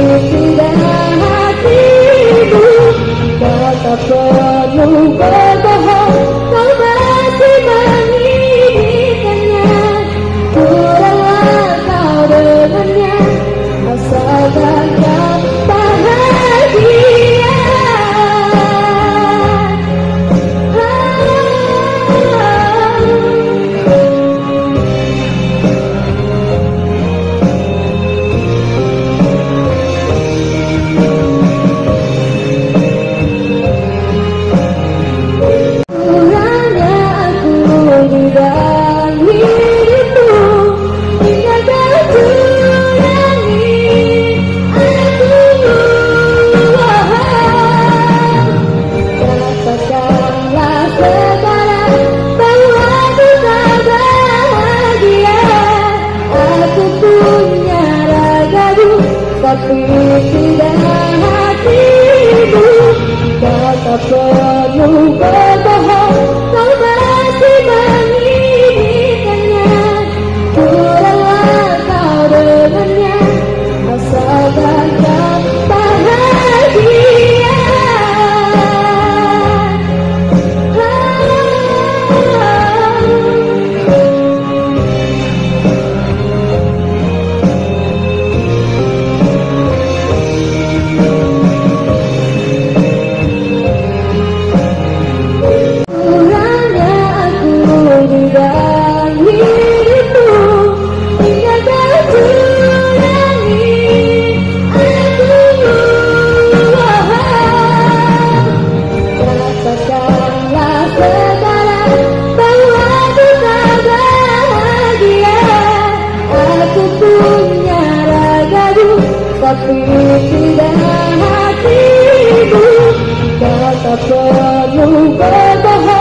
sudah hatiku tak tak perlu Tapi tidak hatiku Kata penuh Kopi tidak hatiku Kata penuh berbahagia